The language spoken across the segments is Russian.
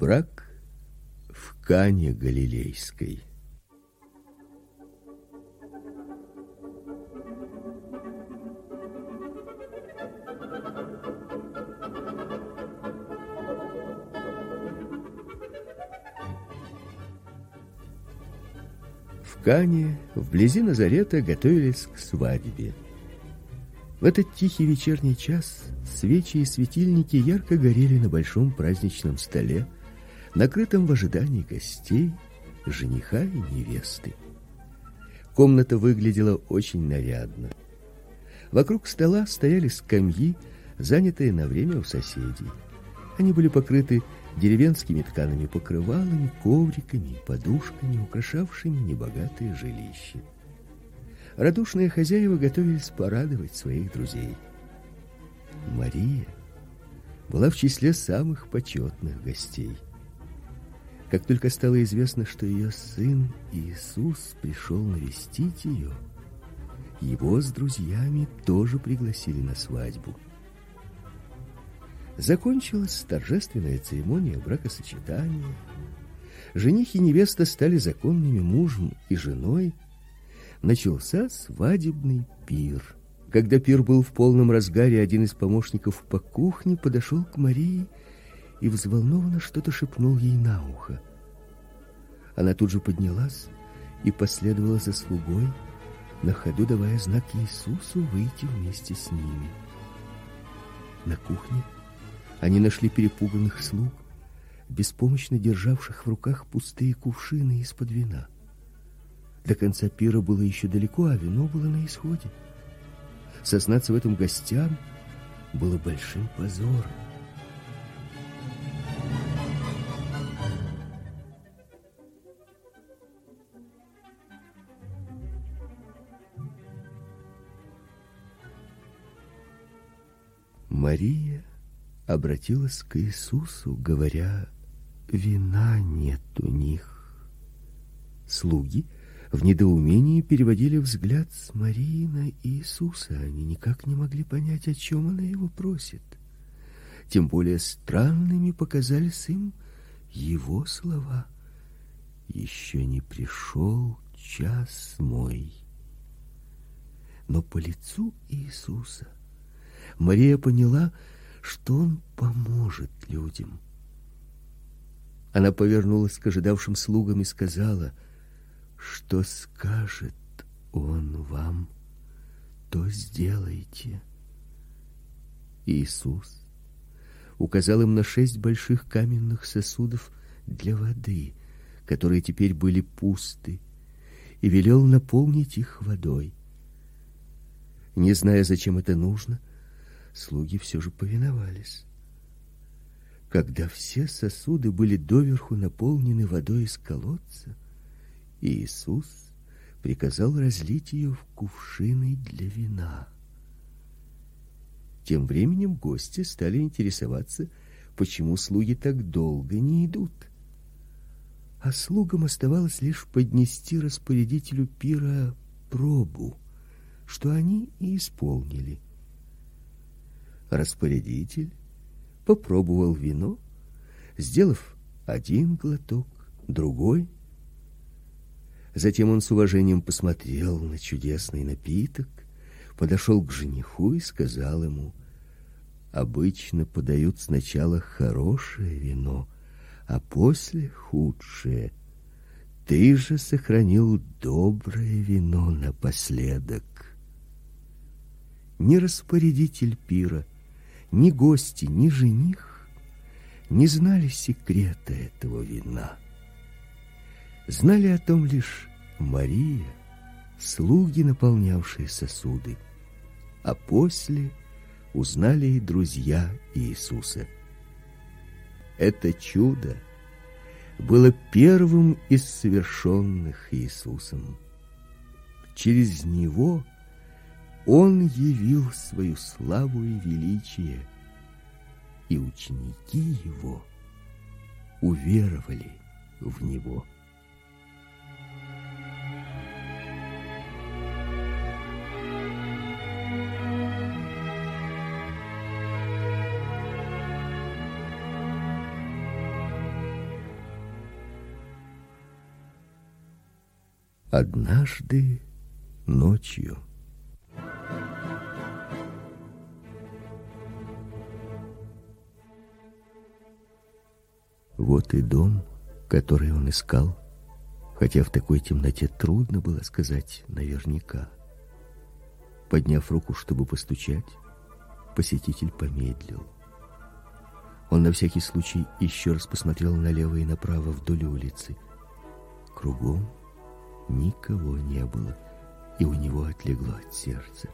Брак в Кане Галилейской. В Кане, вблизи Назарета, готовились к свадьбе. В этот тихий вечерний час свечи и светильники ярко горели на большом праздничном столе, накрытом в ожидании гостей, жениха и невесты. Комната выглядела очень нарядно. Вокруг стола стояли скамьи, занятые на время у соседей. Они были покрыты деревенскими ткаными покрывалами, ковриками и подушками, украшавшими небогатые жилища. Радушные хозяева готовились порадовать своих друзей. Мария была в числе самых почетных гостей. Как только стало известно, что ее сын Иисус пришел навестить ее, его с друзьями тоже пригласили на свадьбу. Закончилась торжественная церемония бракосочетания. Жених и невеста стали законными мужем и женой. Начался свадебный пир. Когда пир был в полном разгаре, один из помощников по кухне подошел к Марии и взволнованно что-то шепнул ей на ухо. Она тут же поднялась и последовала за слугой, на ходу давая знак Иисусу выйти вместе с ними. На кухне они нашли перепуганных слуг, беспомощно державших в руках пустые кувшины из-под вина. До конца пира было еще далеко, а вино было на исходе. Сознаться в этом гостям было большим позором. Мария обратилась к Иисусу, говоря: "Вина нет у них". Слуги в недоумении переводили взгляд с Марии на Иисуса, они никак не могли понять, о чем она его просит. Тем более странными показались им его слова: «Еще не пришел час мой". Но по лицу Иисуса Мария поняла, что он поможет людям. Она повернулась к ожидавшим слугам и сказала: "Что скажет он вам, то сделайте". Иисус указал им на шесть больших каменных сосудов для воды, которые теперь были пусты, и велел наполнить их водой. Не зная, зачем это нужно, слуги все же повиновались. Когда все сосуды были доверху наполнены водой из колодца, Иисус приказал разлить ее в кувшины для вина. Тем временем гости стали интересоваться, почему слуги так долго не идут. А слугам оставалось лишь поднести распорядителю пира пробу, что они и исполнили. Распорядитель попробовал вино, сделав один глоток, другой. Затем он с уважением посмотрел на чудесный напиток, подошел к жениху и сказал ему: "Обычно подают сначала хорошее вино, а после худшее. Ты же сохранил доброе вино напоследок". Не распорядитель пира, ни гости, ни жених не знали секрета этого вина. Знали о том лишь Мария, слуги, наполнявшие сосуды, а после узнали и друзья Иисуса. Это чудо было первым из совершенных Иисусом. Через него он явил свою славу и величие, и ученики его уверовали в него. Однажды ночью Вот и дом, который он искал, хотя в такой темноте трудно было сказать наверняка. Подняв руку, чтобы постучать, посетитель помедлил. Он на всякий случай еще раз посмотрел налево и направо вдоль улицы. Кругом никого не было, и у него отлегло от сердца.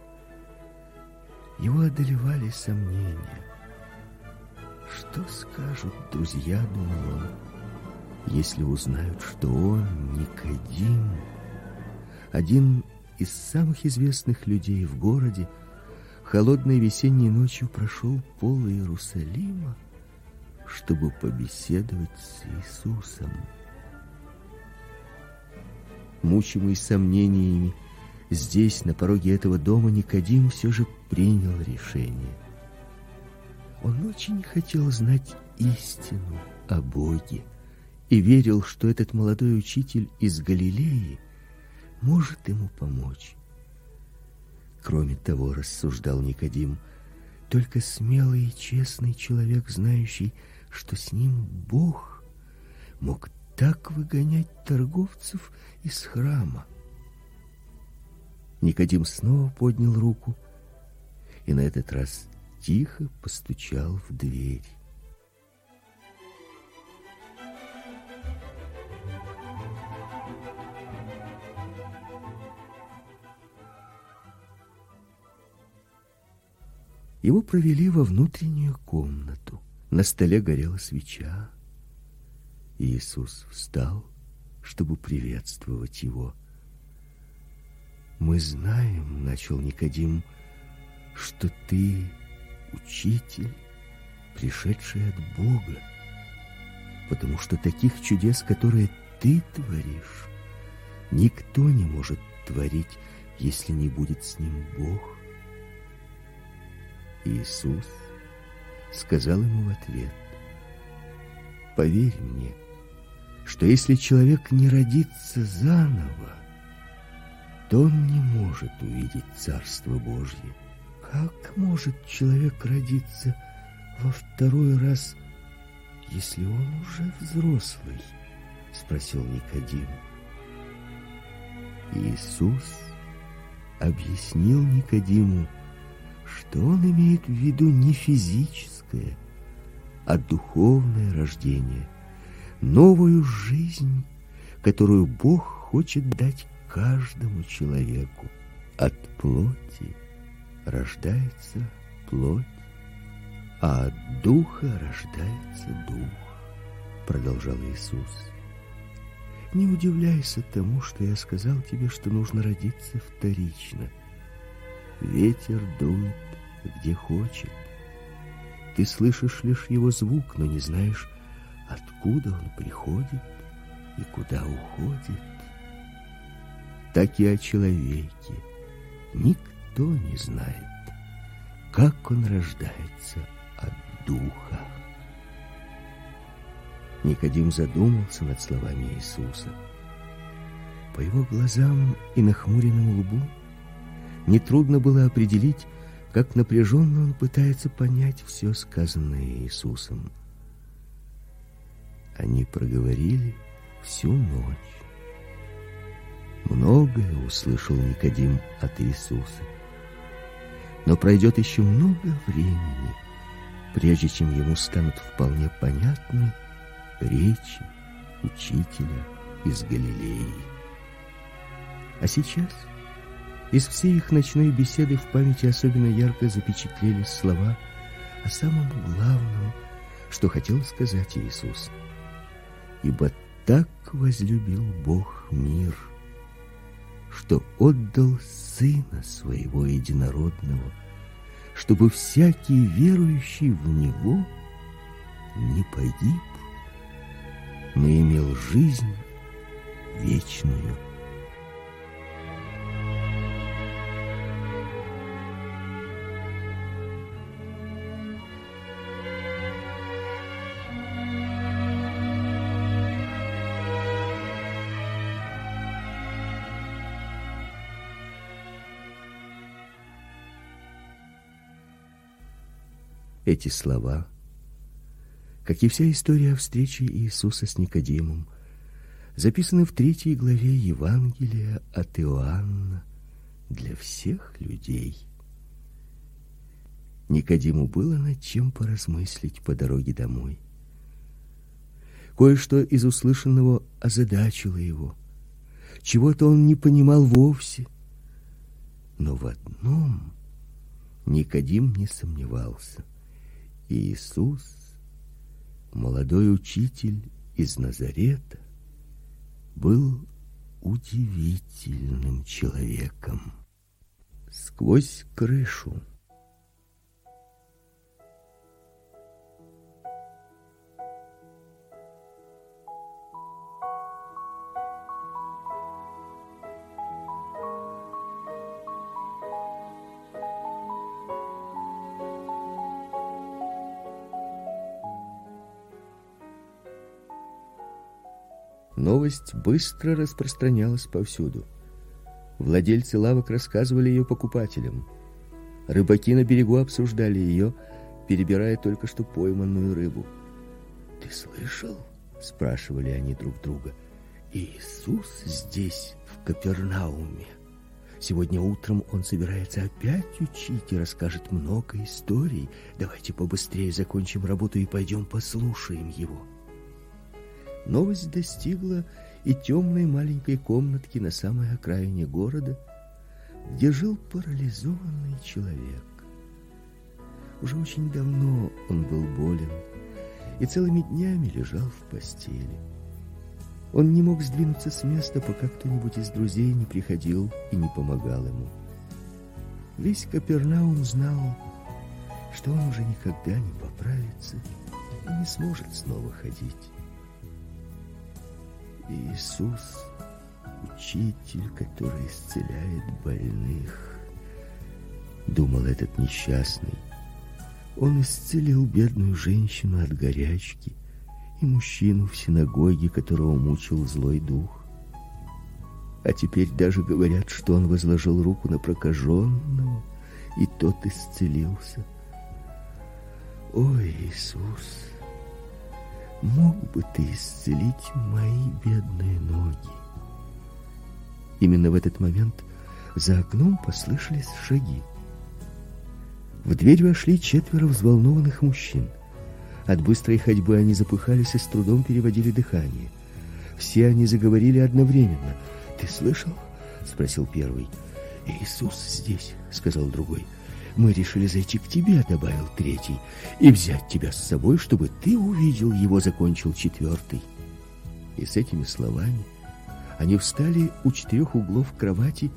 Его одолевали сомнения. Что скажут друзья, думал если узнают, что он Никодим, один из самых известных людей в городе, холодной весенней ночью прошел пол Иерусалима, чтобы побеседовать с Иисусом. Мучимый сомнениями, здесь, на пороге этого дома, Никодим все же принял решение. Он очень хотел знать истину о Боге и верил, что этот молодой учитель из Галилеи может ему помочь. Кроме того, рассуждал Никодим, только смелый и честный человек, знающий, что с ним Бог, мог так выгонять торговцев из храма. Никодим снова поднял руку и на этот раз тихо постучал в дверь. Его провели во внутреннюю комнату. На столе горела свеча. Иисус встал, чтобы приветствовать его. Мы знаем, начал Никодим, что ты учитель, пришедший от Бога, потому что таких чудес, которые ты творишь, никто не может творить, если не будет с ним Бог. Иисус сказал ему в ответ: Поверь мне, что если человек не родится заново, то он не может увидеть Царство Божье. Как может человек родиться во второй раз, если он уже взрослый? спросил Никодим. Иисус объяснил Никодиму, что он имеет в виду не физическое, а духовное рождение, новую жизнь, которую Бог хочет дать каждому человеку. От плоти рождается плоть, а от духа рождается дух, продолжал Иисус. Не удивляйся тому, что я сказал тебе, что нужно родиться вторично. Ветер дует где хочет. Ты слышишь лишь его звук, но не знаешь, откуда он приходит и куда уходит. Так и о человеке никто не знает, как он рождается от духа. Никодим задумался над словами Иисуса. По его глазам и нахмуренному лбу нетрудно было определить, как напряженно он пытается понять все сказанное Иисусом. Они проговорили всю ночь. Многое услышал Никодим от Иисуса. Но пройдет еще много времени, прежде чем ему станут вполне понятны речи учителя из Галилеи. А сейчас из всей их ночной беседы в памяти особенно ярко запечатлелись слова о самом главном, что хотел сказать Иисус. Ибо так возлюбил Бог мир, что отдал сына своего единородного, чтобы всякий верующий в него не погиб, но имел жизнь вечную. Эти слова, как и вся история встречи Иисуса с Никодимом, записаны в третьей главе Евангелия от Иоанна для всех людей. Никодиму было над чем поразмыслить по дороге домой. Кое-что из услышанного озадачило его. Чего-то он не понимал вовсе. Но в одном Никодим не сомневался. Иисус, молодой учитель из Назарета, был удивительным человеком. Сквозь крышу Новость быстро распространялась повсюду. Владельцы лавок рассказывали ее покупателям. Рыбаки на берегу обсуждали ее, перебирая только что пойманную рыбу. "Ты слышал?" спрашивали они друг друга. "Иисус здесь, в Капернауме. Сегодня утром он собирается опять учить и расскажет много историй. Давайте побыстрее закончим работу и пойдем послушаем его". Новость достигла и темной маленькой комнатки на самой окраине города, где жил парализованный человек. Уже очень давно он был болен и целыми днями лежал в постели. Он не мог сдвинуться с места, пока кто-нибудь из друзей не приходил и не помогал ему. Весь Капернаум знал, что он уже никогда не поправится и не сможет снова ходить. Иисус учитель, который исцеляет больных, думал этот несчастный. Он исцелил бедную женщину от горячки и мужчину в синагоге, которого мучил злой дух. А теперь даже говорят, что он возложил руку на прокаженного, и тот исцелился. Ой, Иисус, мог бы ты исцелить мои бедные ноги? Именно в этот момент за окном послышались шаги. В дверь вошли четверо взволнованных мужчин. От быстрой ходьбы они запыхались и с трудом переводили дыхание. Все они заговорили одновременно. "Ты слышал?" спросил первый. "Иисус здесь", сказал другой. Мы решили зайти к тебе, добавил третий, и взять тебя с собой, чтобы ты увидел его, закончил четвертый. И с этими словами они встали у четырех углов кровати,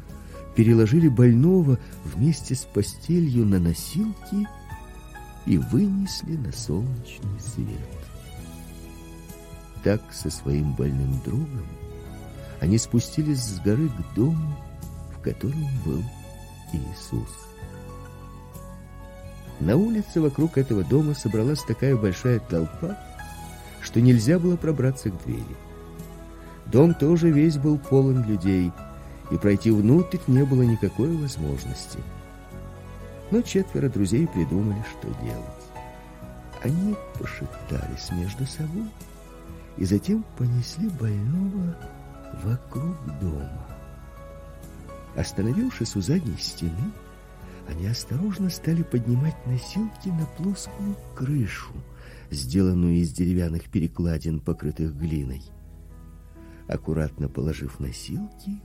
переложили больного вместе с постелью на носилки и вынесли на солнечный свет. Так со своим больным другом они спустились с горы к дому, в котором был Иисус. На улице вокруг этого дома собралась такая большая толпа, что нельзя было пробраться к двери. Дом тоже весь был полон людей, и пройти внутрь не было никакой возможности. Но четверо друзей придумали, что делать. Они пошептались между собой и затем понесли больного вокруг дома. Остановившись у задней стены, они осторожно стали поднимать носилки на плоскую крышу, сделанную из деревянных перекладин, покрытых глиной. Аккуратно положив носилки,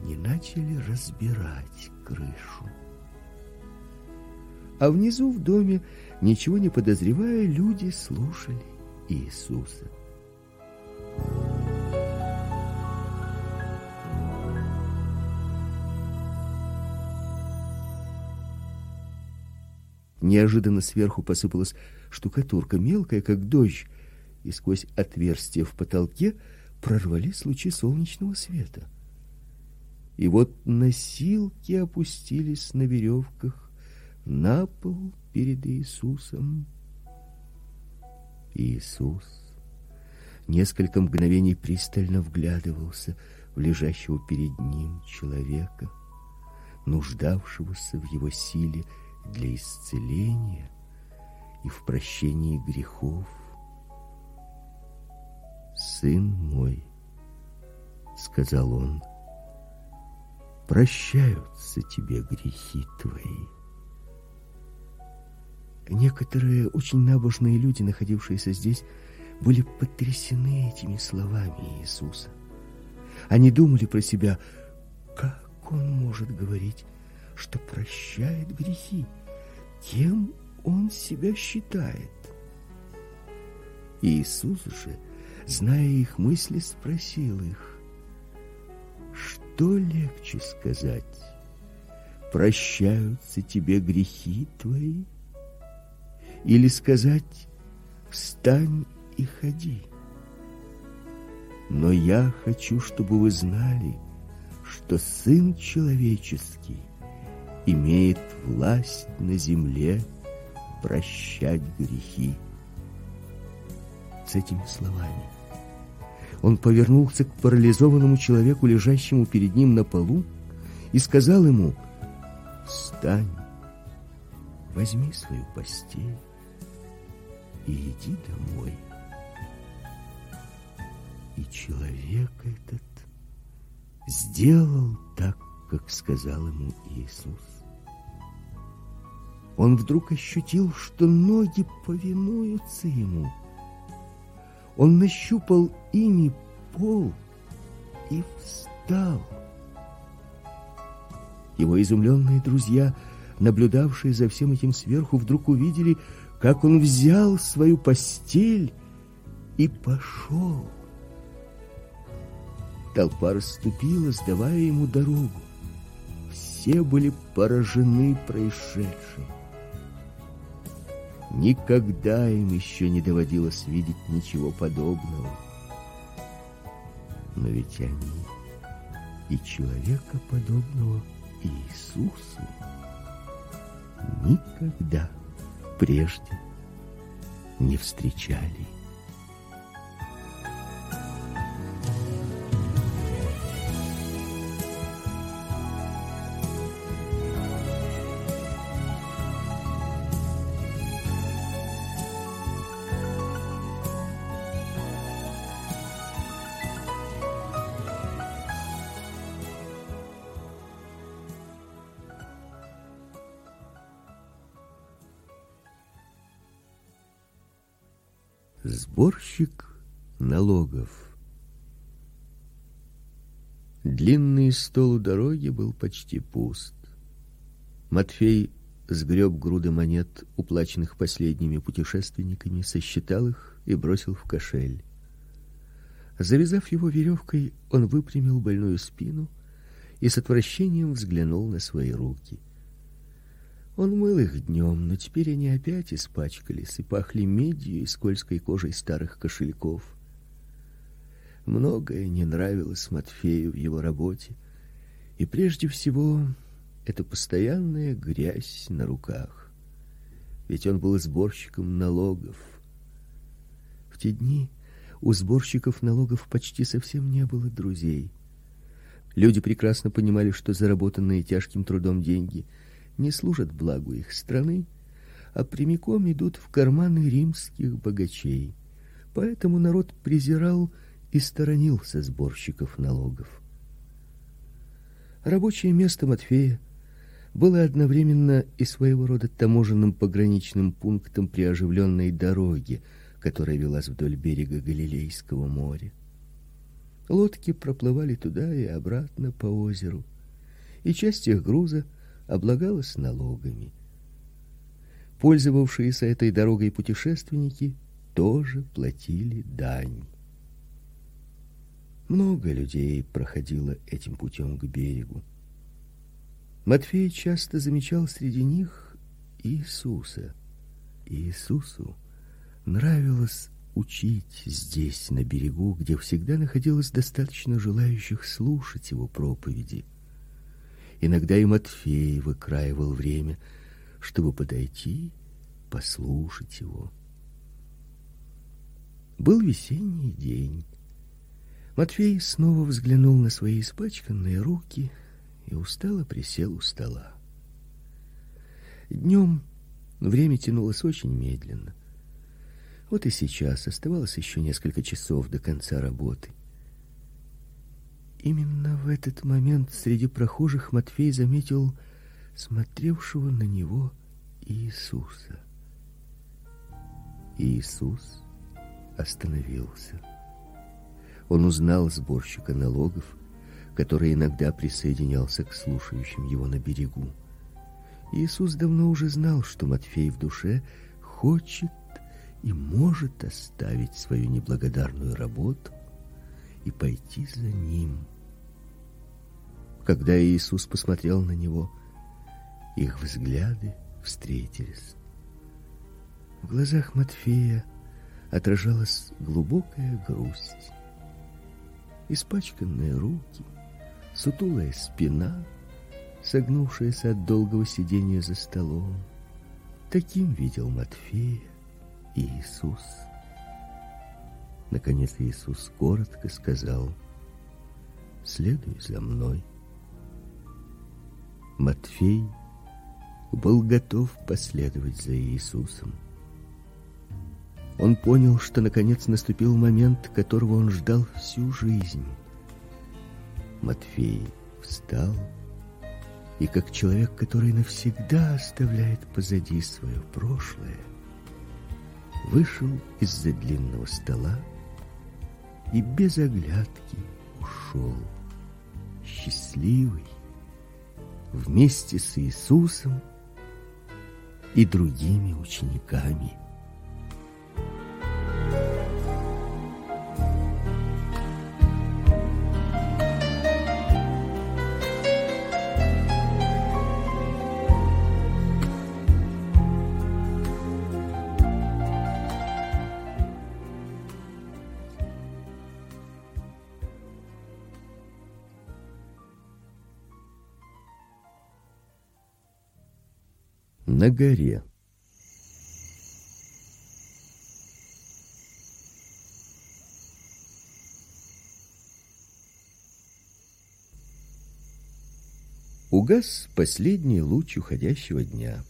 они начали разбирать крышу. А внизу в доме, ничего не подозревая, люди слушали Иисуса. Неожиданно сверху посыпалась штукатурка, мелкая, как дождь, и сквозь отверстие в потолке прорвались лучи солнечного света. И вот носилки опустились на веревках на пол перед Иисусом. Иисус несколько мгновений пристально вглядывался в лежащего перед ним человека, нуждавшегося в его силе для исцеления и в прощении грехов. Сын мой, сказал он, прощаются тебе грехи твои. Некоторые очень набожные люди, находившиеся здесь, были потрясены этими словами Иисуса. Они думали про себя, как он может говорить, что прощает грехи? Кем он себя считает? Иисус же, зная их мысли, спросил их, что легче сказать? Прощаются тебе грехи твои? Или сказать, встань и ходи? Но я хочу, чтобы вы знали, что Сын Человеческий имеет власть на земле прощать грехи. С этими словами он повернулся к парализованному человеку, лежащему перед ним на полу, и сказал ему: "Встань, возьми свою постель и иди домой". И человек этот сделал так, как сказал ему Иисус. Он вдруг ощутил, что ноги повинуются ему. Он нащупал ими пол и встал. Его изумленные друзья, наблюдавшие за всем этим сверху, вдруг увидели, как он взял свою постель и пошел. Толпа расступилась, давая ему дорогу. Все были поражены происшедшим. Никогда им еще не доводилось видеть ничего подобного. Но ведь они и человека подобного Иисусу никогда прежде не встречали. Сборщик налогов. Длинный стол у дороги был почти пуст. Матфей сгреб груды монет, уплаченных последними путешественниками, сосчитал их и бросил в кошель. Завязав его веревкой, он выпрямил больную спину и с отвращением взглянул на свои руки. Он мыл их днем, но теперь они опять испачкались и пахли медью и скользкой кожей старых кошельков. Многое не нравилось Матфею в его работе, и прежде всего это постоянная грязь на руках. Ведь он был сборщиком налогов. В те дни у сборщиков налогов почти совсем не было друзей. Люди прекрасно понимали, что заработанные тяжким трудом деньги – не служат благу их страны, а прямиком идут в карманы римских богачей. Поэтому народ презирал и сторонился сборщиков налогов. Рабочее место Матфея было одновременно и своего рода таможенным пограничным пунктом при оживленной дороге, которая велась вдоль берега Галилейского моря. Лодки проплывали туда и обратно по озеру, и часть их груза облагалась налогами. Пользовавшиеся этой дорогой путешественники тоже платили дань. Много людей проходило этим путем к берегу. Матфей часто замечал среди них Иисуса. Иисусу нравилось учить здесь, на берегу, где всегда находилось достаточно желающих слушать его проповеди. Иногда и Матфей выкраивал время, чтобы подойти, послушать его. Был весенний день. Матфей снова взглянул на свои испачканные руки и устало присел у стола. Днем Время тянулось очень медленно. Вот и сейчас оставалось еще несколько часов до конца работы. Именно в этот момент среди прохожих Матфей заметил смотревшего на него Иисуса. Иисус остановился. Он узнал сборщика налогов, который иногда присоединялся к слушающим его на берегу. Иисус давно уже знал, что Матфей в душе хочет и может оставить свою неблагодарную работу и пойти за ним. Когда Иисус посмотрел на него, их взгляды встретились. В глазах Матфея отражалась глубокая грусть. Испачканные руки, сутулая спина, согнувшаяся от долгого сидения за столом. Таким видел Матфея Иисус. Наконец Иисус коротко сказал: "Следуй за мной". Матфей был готов последовать за Иисусом. Он понял, что наконец наступил момент, которого он ждал всю жизнь. Матфей встал и как человек, который навсегда оставляет позади свое прошлое, вышел из-за длинного стола и без оглядки ушел, счастливый, вместе с Иисусом и другими учениками. На горе. Угас последний луч уходящего дня.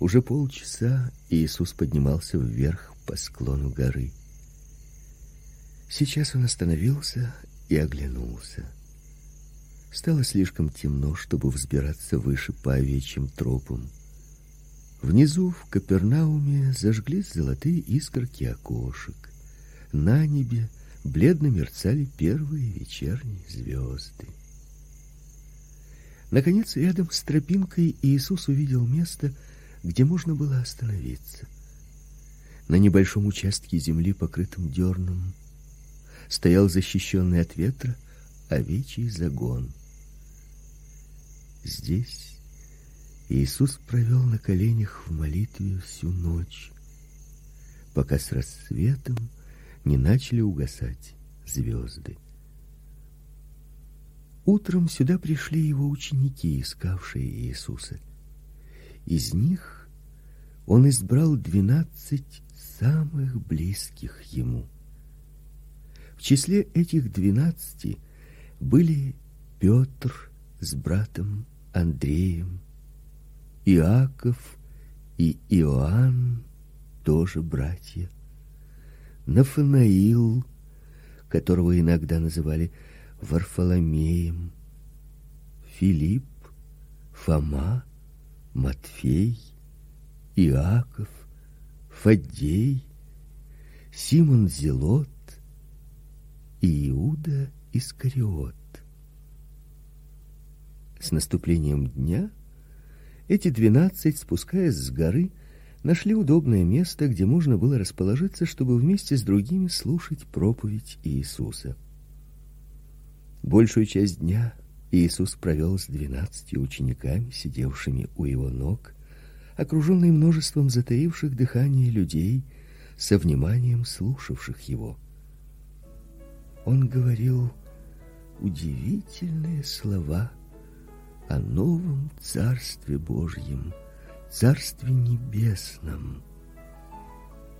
Уже полчаса Иисус поднимался вверх по склону горы. Сейчас он остановился и оглянулся. Стало слишком темно, чтобы взбираться выше по овечьим тропам. Внизу в Капернауме зажглись золотые искорки окошек. На небе бледно мерцали первые вечерние звезды. Наконец, рядом с тропинкой Иисус увидел место, где можно было остановиться. На небольшом участке земли, покрытом дерном, стоял защищенный от ветра овечий загон. Здесь Иисус провел на коленях в молитве всю ночь, пока с рассветом не начали угасать звезды. Утром сюда пришли его ученики, искавшие Иисуса. Из них он избрал двенадцать самых близких ему. В числе этих двенадцати были Петр с братом Андреем, Иаков и Иоанн тоже братья. Нафанаил, которого иногда называли Варфоломеем, Филипп, Фома, Матфей, Иаков, Фаддей, Симон Зелот и Иуда Искариот. С наступлением дня эти двенадцать, спускаясь с горы, нашли удобное место, где можно было расположиться, чтобы вместе с другими слушать проповедь Иисуса. Большую часть дня Иисус провел с двенадцатью учениками, сидевшими у его ног, окруженный множеством затаивших дыхание людей, со вниманием слушавших его. Он говорил удивительные слова о новом царстве Божьем, царстве небесном,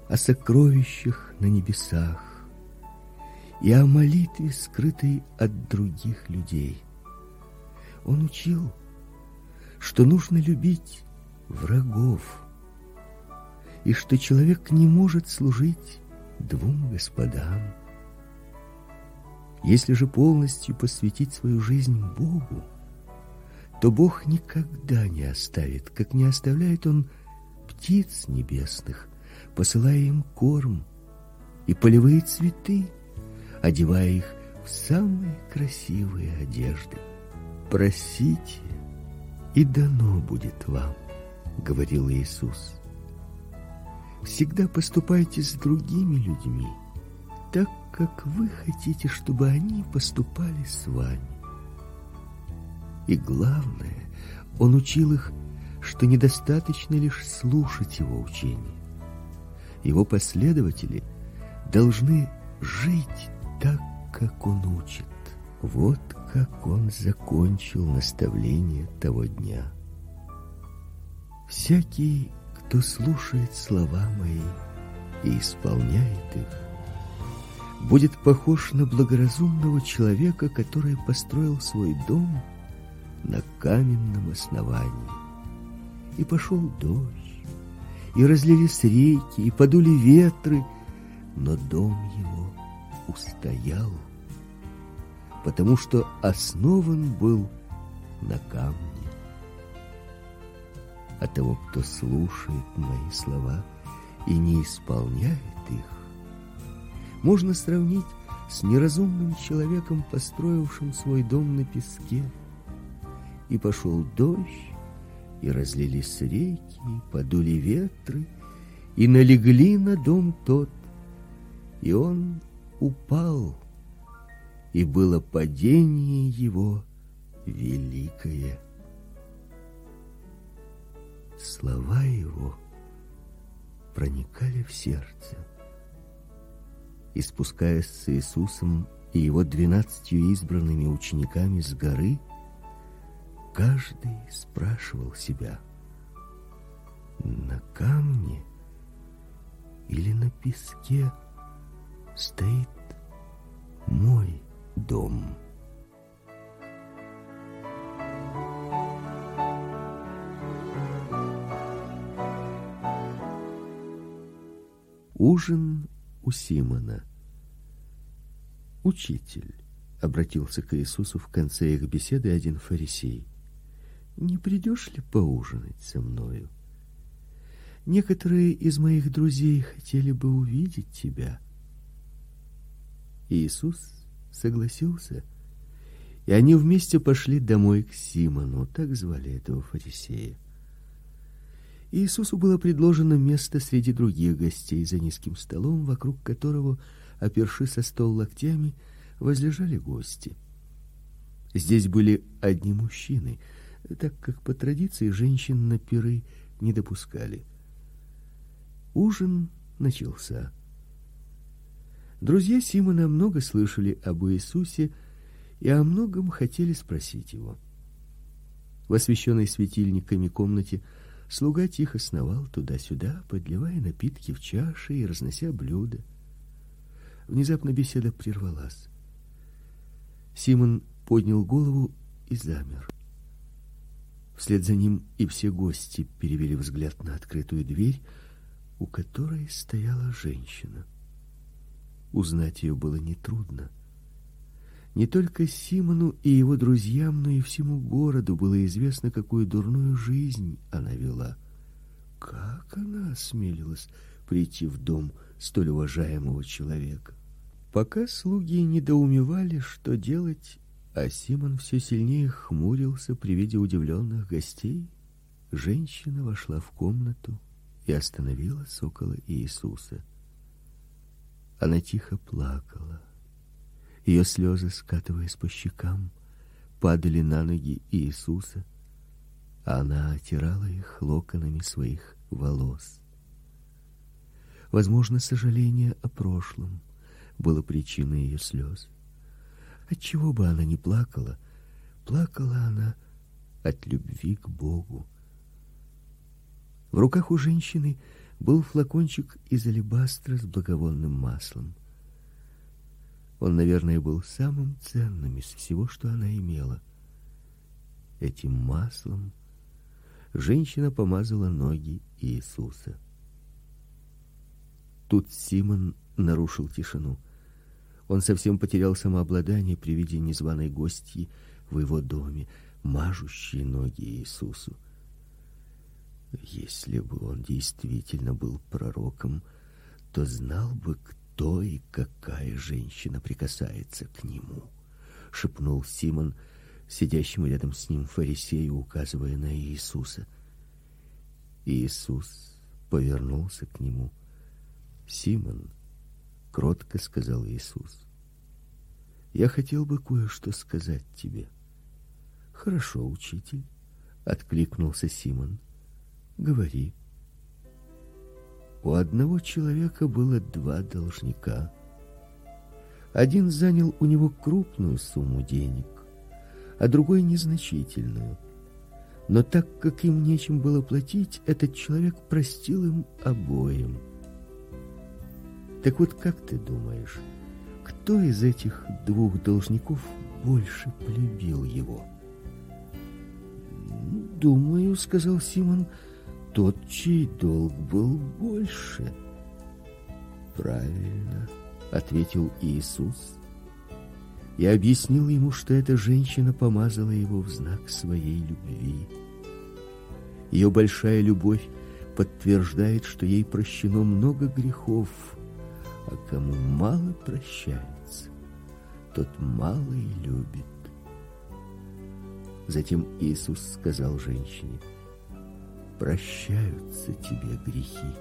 о сокровищах на небесах и о молитве, скрытой от других людей. Он учил, что нужно любить врагов, и что человек не может служить двум господам. Если же полностью посвятить свою жизнь Богу, то Бог никогда не оставит, как не оставляет он птиц небесных, посылая им корм и полевые цветы, одевая их в самые красивые одежды. Просите, и дано будет вам, говорил Иисус. Всегда поступайте с другими людьми так, как вы хотите, чтобы они поступали с вами. И главное, он учил их, что недостаточно лишь слушать его учения. Его последователи должны жить так, как он учит. Вот как он закончил наставление того дня. Всякий, кто слушает слова мои и исполняет их, будет похож на благоразумного человека, который построил свой дом на каменном основании. И пошел дождь, и разлились реки, и подули ветры, но дом его устоял, потому что основан был на камне. А того, кто слушает мои слова и не исполняет их, можно сравнить с неразумным человеком, построившим свой дом на песке. И пошел дождь, и разлились реки, подули ветры, и налегли на дом тот, и он упал, и было падение его великое. Слова его проникали в сердце и спускаясь с Иисусом и его двенадцатью избранными учениками с горы, каждый спрашивал себя: на камне или на песке стоит мой дом? Ужин у Симона. Учитель, обратился к Иисусу в конце их беседы один фарисей. Не придешь ли поужинать со мною? Некоторые из моих друзей хотели бы увидеть тебя. Иисус согласился, и они вместе пошли домой к Симону, так звали этого фарисея. Иисусу было предложено место среди других гостей за низким столом, вокруг которого, опершись со стол локтями, возлежали гости. Здесь были одни мужчины, так как по традиции женщин на пиры не допускали. Ужин начался. Друзья Симона много слышали об Иисусе и о многом хотели спросить его. В освещенной светильниками комнате Слуга тихо сновал туда-сюда, подливая напитки в чаши и разнося блюда. Внезапно беседа прервалась. Симон поднял голову и замер. Вслед за ним и все гости перевели взгляд на открытую дверь, у которой стояла женщина. Узнать ее было нетрудно. Не только Симону и его друзьям, но и всему городу было известно, какую дурную жизнь она вела. Как она осмелилась прийти в дом столь уважаемого человека? Пока слуги недоумевали, что делать, а Симон все сильнее хмурился при виде удивленных гостей, женщина вошла в комнату и остановилась около Иисуса. Она тихо плакала. Ее слезы, скатываясь по щекам, падали на ноги Иисуса, а она отирала их локонами своих волос. Возможно, сожаление о прошлом было причиной ее слез. Отчего бы она ни плакала, плакала она от любви к Богу. В руках у женщины был флакончик из алебастра с благовонным маслом. Он, наверное, был самым ценным из всего, что она имела. Этим маслом женщина помазала ноги Иисуса. Тут Симон нарушил тишину. Он совсем потерял самообладание при виде незваной гостьи в его доме, мажущей ноги Иисусу. Если бы он действительно был пророком, то знал бы, кто и какая женщина прикасается к нему, шепнул Симон сидящему рядом с ним фарисею, указывая на Иисуса. Иисус повернулся к нему. "Симон", кротко сказал Иисус. "Я хотел бы кое-что сказать тебе". "Хорошо, учитель", откликнулся Симон. "Говори". У одного человека было два должника. Один занял у него крупную сумму денег, а другой незначительную. Но так как им нечем было платить, этот человек простил им обоим. Так вот, как ты думаешь, кто из этих двух должников больше полюбил его? Думаю, сказал Симон, тот, чей долг был больше. Правильно, ответил Иисус и объяснил ему, что эта женщина помазала его в знак своей любви. Ее большая любовь подтверждает, что ей прощено много грехов, а кому мало прощается, тот мало и любит. Затем Иисус сказал женщине: "Прощаются тебе грехи".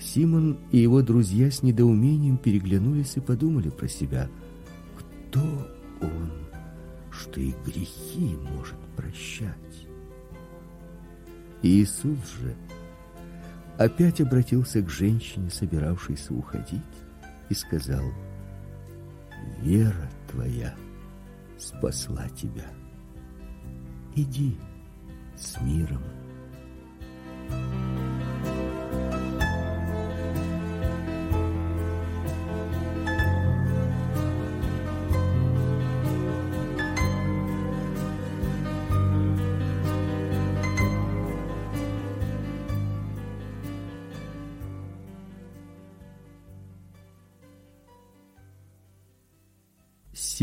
Симон и его друзья с недоумением переглянулись и подумали про себя: кто он, что и грехи может прощать? Иисус же опять обратился к женщине, собиравшейся уходить, и сказал: "Вера твоя спасла тебя. Иди с миром".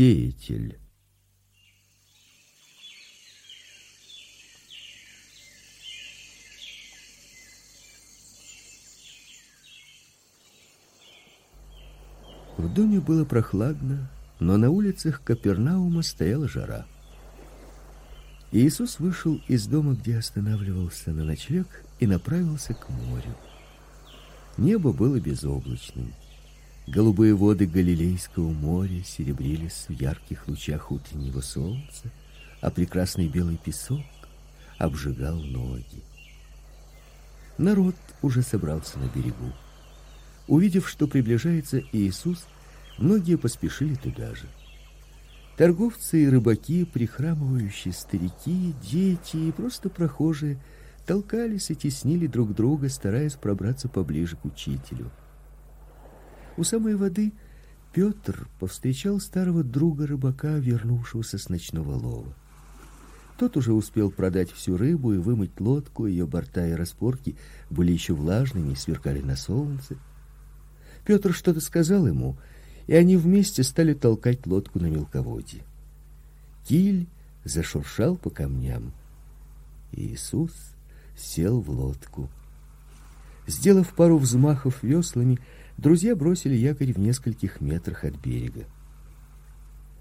Сеятель В доме было прохладно, но на улицах Капернаума стояла жара. Иисус вышел из дома, где останавливался на ночлег, и направился к морю. Небо было безоблачным. Голубые воды Галилейского моря серебрились в ярких лучах утреннего солнца, а прекрасный белый песок обжигал ноги. Народ уже собрался на берегу. Увидев, что приближается Иисус, многие поспешили туда же. Торговцы и рыбаки, прихрамывающие старики, дети и просто прохожие толкались и теснили друг друга, стараясь пробраться поближе к учителю. У самой воды Петр повстречал старого друга рыбака, вернувшегося с ночного лова. Тот уже успел продать всю рыбу и вымыть лодку, ее борта и распорки были еще влажными и сверкали на солнце. Петр что-то сказал ему, и они вместе стали толкать лодку на мелководье. Киль зашуршал по камням. Иисус сел в лодку. Сделав пару взмахов веслами, друзья бросили якорь в нескольких метрах от берега.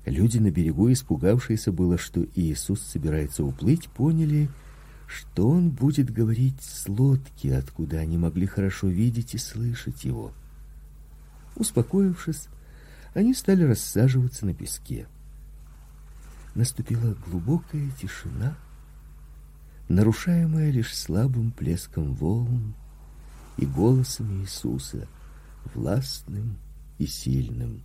Люди на берегу, испугавшиеся было, что Иисус собирается уплыть, поняли, что он будет говорить с лодки, откуда они могли хорошо видеть и слышать его. Успокоившись, они стали рассаживаться на песке. Наступила глубокая тишина, нарушаемая лишь слабым плеском волн и голосом Иисуса — властным и сильным.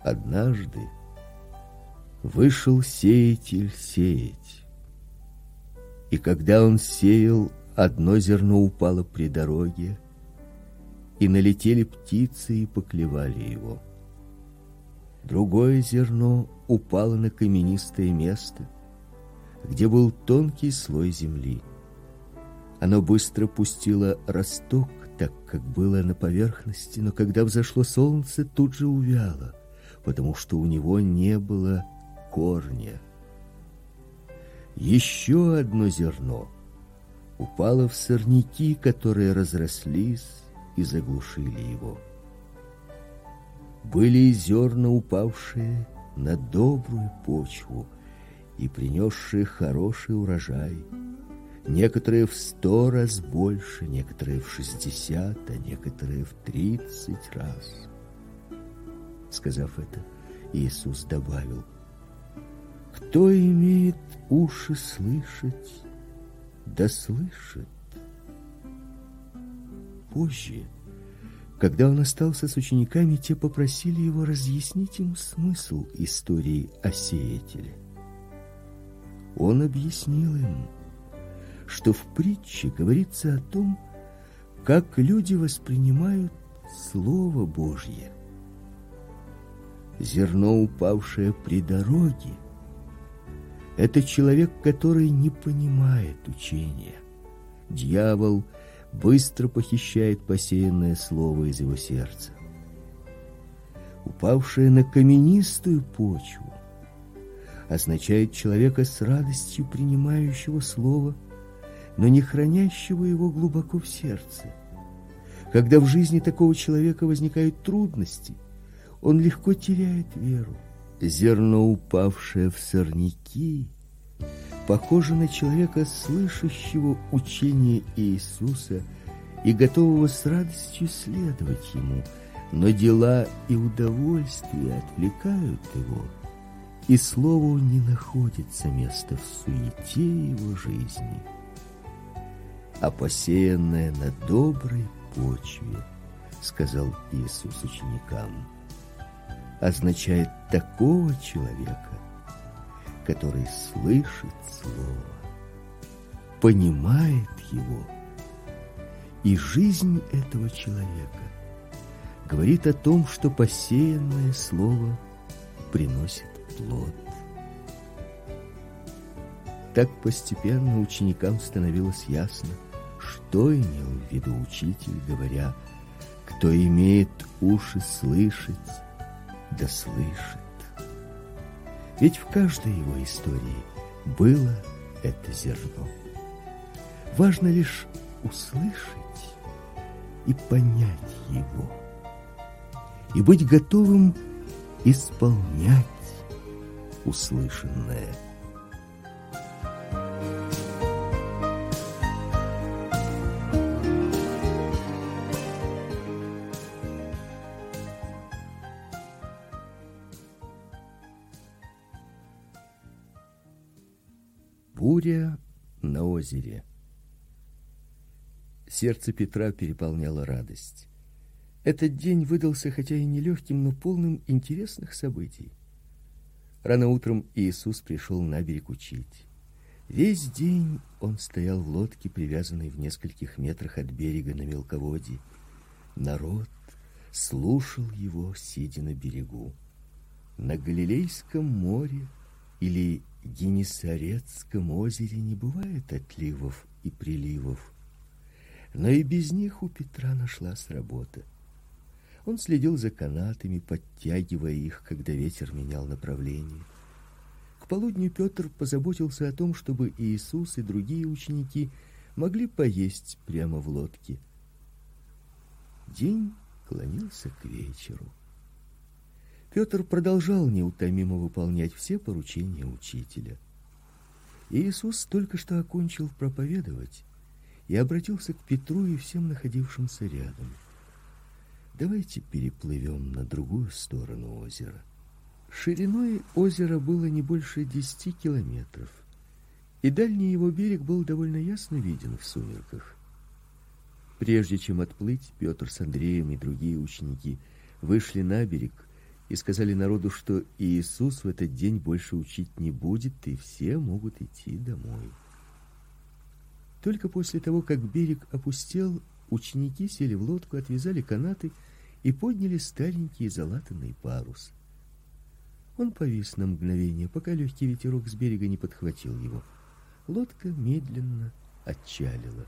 Однажды вышел сеятель сеять. И когда он сеял, одно зерно упало при дороге, и налетели птицы и поклевали его. Другое зерно упало на каменистое место, где был тонкий слой земли. Оно быстро пустило росток, так как было на поверхности, но когда взошло солнце, тут же увяло, потому что у него не было корня. Еще одно зерно упало в сорняки, которые разрослись и заглушили его. Были и зерна, упавшие на добрую почву и принесшие хороший урожай. Некоторые в сто раз больше, некоторые в шестьдесят, а некоторые в тридцать раз. Сказав это, Иисус добавил: Кто имеет уши слышать, да слышит. Позже когда он остался с учениками, те попросили его разъяснить им смысл истории о сеятеле. Он объяснил им, что в притче говорится о том, как люди воспринимают слово Божье. Зерно, упавшее при дороге, это человек, который не понимает учения. Дьявол – быстро похищает посеянное слово из его сердца. Упавшее на каменистую почву означает человека с радостью принимающего слово, но не хранящего его глубоко в сердце. Когда в жизни такого человека возникают трудности, он легко теряет веру. Зерно, упавшее в сорняки, похожа на человека, слышащего учение Иисуса и готового с радостью следовать ему, но дела и удовольствия отвлекают его, и слову не находится места в суете его жизни. А посеянное на доброй почве, сказал Иисус ученикам, означает такого человека, который слышит слово, понимает его, и жизнь этого человека говорит о том, что посеянное слово приносит плод. Так постепенно ученикам становилось ясно, что имел в виду учитель, говоря: "Кто имеет уши слышать, да слышит". Ведь в каждой его истории было это зерно. Важно лишь услышать и понять его, и быть готовым исполнять услышанное. Буря на озере. Сердце Петра переполняло радость. Этот день выдался хотя и нелегким, но полным интересных событий. Рано утром Иисус пришел на берег учить. Весь день он стоял в лодке, привязанной в нескольких метрах от берега на мелководье. Народ слушал его, сидя на берегу. На Галилейском море или Генесарецком озере не бывает отливов и приливов. Но и без них у Петра нашлась работа. Он следил за канатами, подтягивая их, когда ветер менял направление. К полудню Петр позаботился о том, чтобы Иисус и другие ученики могли поесть прямо в лодке. День клонился к вечеру. Петр продолжал неутомимо выполнять все поручения учителя. Иисус только что окончил проповедовать и обратился к Петру и всем находившимся рядом. Давайте переплывем на другую сторону озера. Шириной озера было не больше десяти километров, и дальний его берег был довольно ясно виден в сумерках. Прежде чем отплыть, Петр с Андреем и другие ученики вышли на берег и сказали народу, что Иисус в этот день больше учить не будет, и все могут идти домой. Только после того, как берег опустел, ученики сели в лодку, отвязали канаты и подняли старенький залатанный парус. Он повис на мгновение, пока легкий ветерок с берега не подхватил его. Лодка медленно отчалила.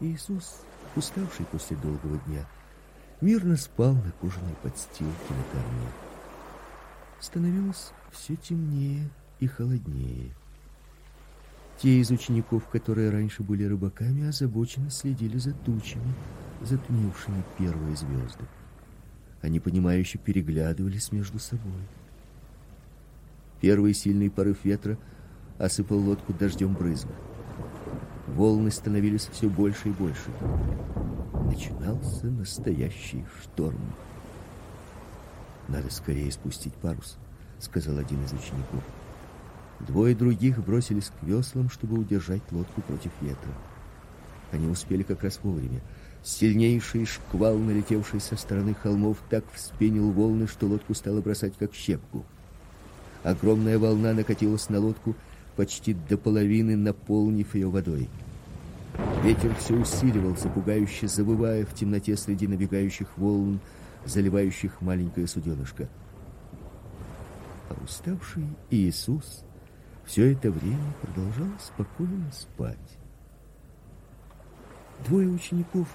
Иисус, уставший после долгого дня, мирно спал на кожаной подстилке на корме. Становилось все темнее и холоднее. Те из учеников, которые раньше были рыбаками, озабоченно следили за тучами, затмившими первые звезды. Они понимающе переглядывались между собой. Первый сильный порыв ветра осыпал лодку дождем брызг. Волны становились все больше и больше. Начинался настоящий шторм. Надо скорее спустить парус, сказал один из учеников. Двое других бросились к веслам, чтобы удержать лодку против ветра. Они успели как раз вовремя. Сильнейший шквал, налетевший со стороны холмов, так вспенил волны, что лодку стало бросать как щепку. Огромная волна накатилась на лодку, почти до половины наполнив ее водой. Ветер все усиливался, пугающе завывая в темноте среди набегающих волн, заливающих маленькое суденышко. А уставший Иисус все это время продолжал спокойно спать. Двое учеников,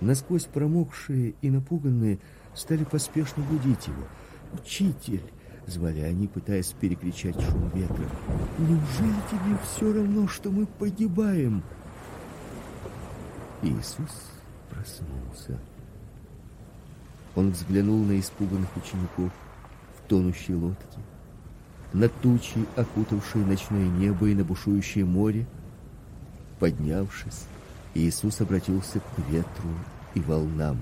насквозь промокшие и напуганные, стали поспешно будить его. "Учитель!" звали они, пытаясь перекричать шум ветра. "Неужели тебе все равно, что мы погибаем?" Иисус проснулся. Он взглянул на испуганных учеников в тонущей лодке на тучи, окутавшие ночное небо и на бушующее море. Поднявшись, Иисус обратился к ветру и волнам.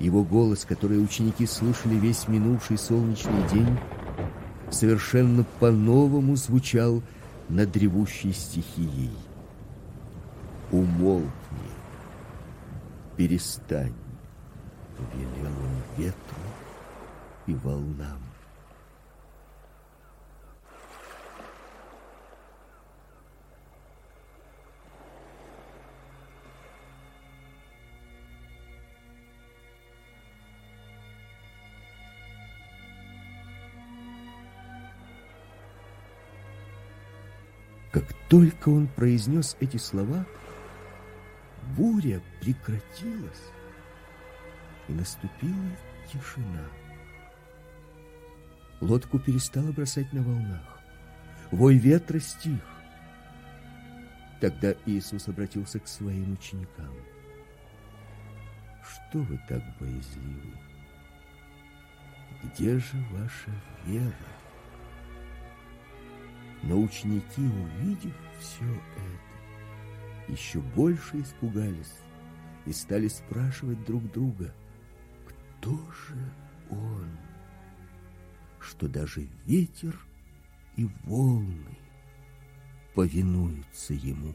Его голос, который ученики слышали весь минувший солнечный день, совершенно по-новому звучал над ревущей стихией. Умолкни, перестань, велел он ветру и волнам. Как только он произнес эти слова, буря прекратилась, и наступила тишина. Лодку перестало бросать на волнах. Вой ветра стих. Тогда Иисус обратился к своим ученикам. Что вы так боязливы? Где же ваша вера? Но ученики, увидев все это, еще больше испугались и стали спрашивать друг друга, кто же он, что даже ветер и волны повинуются ему.